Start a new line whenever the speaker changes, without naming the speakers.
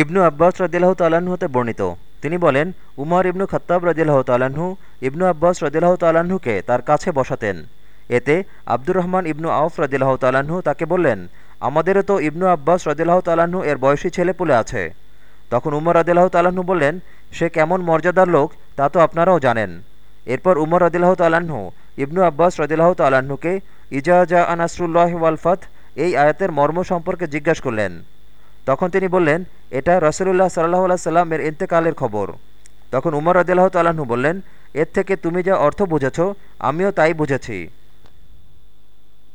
ইবনু আব্বাস রদিল্লাহ তাল্লাহ্ন হতে বর্ণিত। তিনি বলেন, উমর ইবনু খত্তাব রদিল্লাহ তাল্লাহ্ন ইবনু আব্বাস রদিল্লাহ তাল্লাহ্নকে তার কাছে বসাতেন। এতে আব্দুর রহমান ইবনু আউফ রদিল্লাহ তাল্লাহ্ন তাকে বললেন, আমাদেরও তো ইবনু আব্বাস রদিল্লাহ তাল্লাহ্ন এর বয়সী ছেলে পুলে আছে। তখন উমর রদিল্লাহ তাল্লাহ্ন বললেন, সে কেমন মর্যাদার লোক, তা তো আপনারাও জানেন। এরপর উমর রদিল্লাহ তাল্লাহ্ন ইবনু আব্বাস রদিল্লাহ তাল্লাহ্নকে ইজাজা আনাসরুল্লাহ ওয়ালফাত এই আয়াতের মর্ম সম্পর্কে জিজ্ঞাসা করলেন। তখন তিনি বললেন, এটা রসুল্লাহ সাল্লাহ সাল্লাম এর ইন্তেকালের খবর। তখন উমর রদিল্লাহ তাল্লাহ্ন বললেন, এর থেকে তুমি যা অর্থ বুঝেছ, আমিও তাই বুঝেছি।